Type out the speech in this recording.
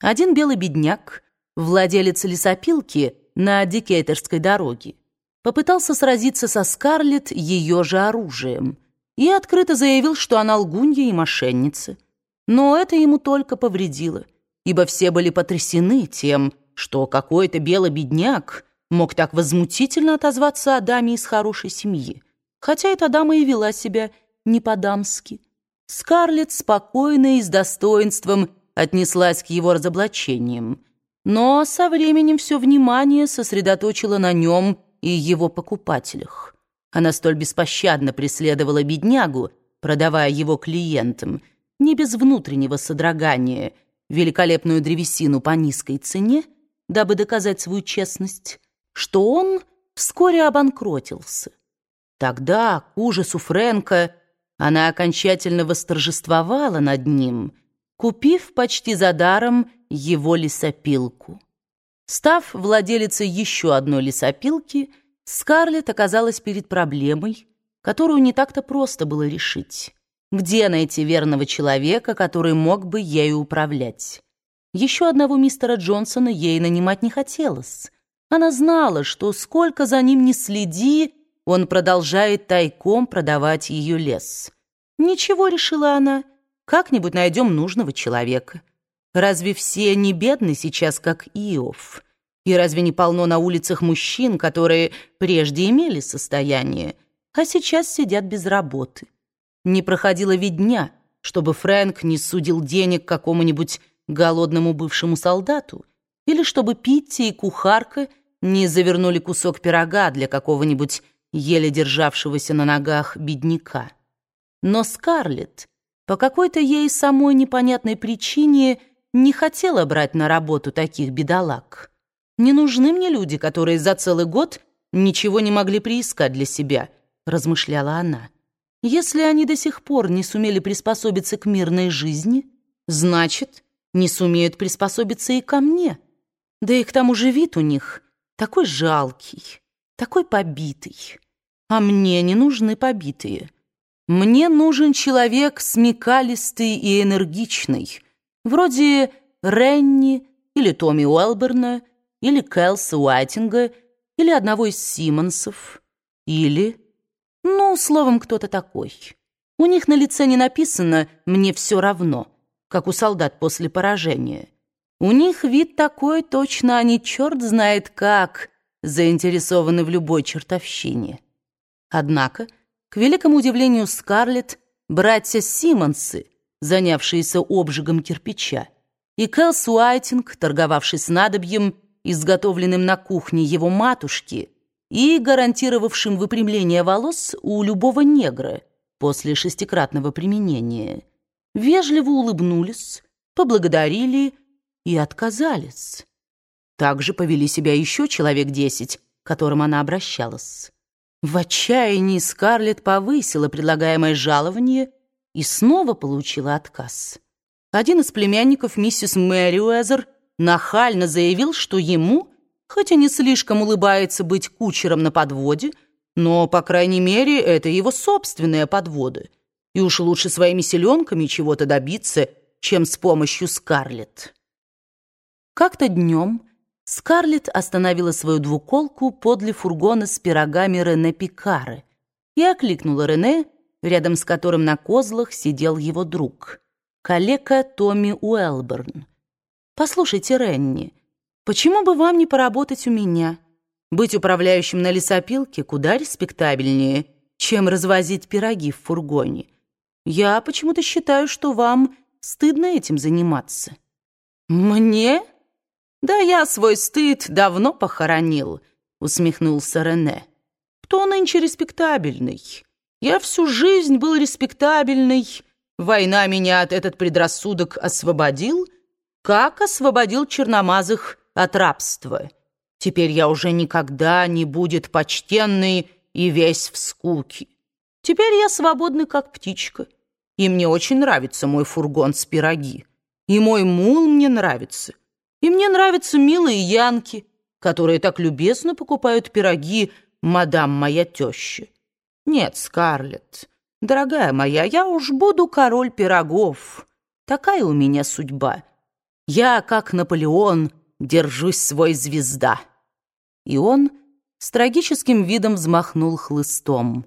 Один белый бедняк, владелец лесопилки на Дикейтерской дороге, попытался сразиться со Скарлетт ее же оружием и открыто заявил, что она лгунья и мошенница. Но это ему только повредило, ибо все были потрясены тем, что какой-то белый бедняк мог так возмутительно отозваться о даме из хорошей семьи, хотя эта дама и вела себя не по-дамски. Скарлетт спокойно и с достоинством отнеслась к его разоблачениям, но со временем все внимание сосредоточило на нем и его покупателях. Она столь беспощадно преследовала беднягу, продавая его клиентам, не без внутреннего содрогания, великолепную древесину по низкой цене, дабы доказать свою честность, что он вскоре обанкротился. Тогда, к ужасу Фрэнка, она окончательно восторжествовала над ним — купив почти за даром его лесопилку. Став владелицей еще одной лесопилки, Скарлетт оказалась перед проблемой, которую не так-то просто было решить. Где найти верного человека, который мог бы ею управлять? Еще одного мистера Джонсона ей нанимать не хотелось. Она знала, что сколько за ним не следи, он продолжает тайком продавать ее лес. Ничего, решила она, — как-нибудь найдем нужного человека. Разве все не бедны сейчас, как Иов? И разве не полно на улицах мужчин, которые прежде имели состояние, а сейчас сидят без работы? Не проходило ведь дня, чтобы Фрэнк не судил денег какому-нибудь голодному бывшему солдату, или чтобы Питти и кухарка не завернули кусок пирога для какого-нибудь еле державшегося на ногах бедняка. Но Скарлетт по какой-то ей самой непонятной причине не хотела брать на работу таких бедолаг. Не нужны мне люди, которые за целый год ничего не могли приискать для себя, размышляла она. Если они до сих пор не сумели приспособиться к мирной жизни, значит, не сумеют приспособиться и ко мне. Да и к тому же вид у них такой жалкий, такой побитый. А мне не нужны побитые. Мне нужен человек смекалистый и энергичный, вроде Ренни или Томми Уэлберна, или Кэлса Уайтинга, или одного из Симмонсов, или... Ну, словом, кто-то такой. У них на лице не написано «мне все равно», как у солдат после поражения. У них вид такой, точно они черт знает как, заинтересованы в любой чертовщине. Однако... К великому удивлению Скарлетт, братья Симмонсы, занявшиеся обжигом кирпича, и Кэлс Уайтинг, торговавший снадобьем, изготовленным на кухне его матушки и гарантировавшим выпрямление волос у любого негра после шестикратного применения, вежливо улыбнулись, поблагодарили и отказались. Также повели себя еще человек десять, к которым она обращалась. В отчаянии Скарлетт повысила предлагаемое жалование и снова получила отказ. Один из племянников миссис Мэри Уэзер нахально заявил, что ему, хотя не слишком улыбается быть кучером на подводе, но, по крайней мере, это его собственная подвода, и уж лучше своими селенками чего-то добиться, чем с помощью Скарлетт. Как-то днем Скарлетт остановила свою двуколку подле фургона с пирогами Рене Пикары и окликнула Рене, рядом с которым на козлах сидел его друг, калека Томми Уэлберн. «Послушайте, Ренни, почему бы вам не поработать у меня? Быть управляющим на лесопилке куда респектабельнее, чем развозить пироги в фургоне. Я почему-то считаю, что вам стыдно этим заниматься». «Мне?» «Да я свой стыд давно похоронил», — усмехнулся Рене. «Кто нынче респектабельный? Я всю жизнь был респектабельный. Война меня от этот предрассудок освободил, как освободил черномазых от рабства. Теперь я уже никогда не будет почтенный и весь в скуке. Теперь я свободный, как птичка, и мне очень нравится мой фургон с пироги, и мой мул мне нравится». И мне нравятся милые янки, которые так любезно покупают пироги мадам моя теща. Нет, Скарлетт, дорогая моя, я уж буду король пирогов. Такая у меня судьба. Я, как Наполеон, держусь свой звезда». И он с трагическим видом взмахнул хлыстом.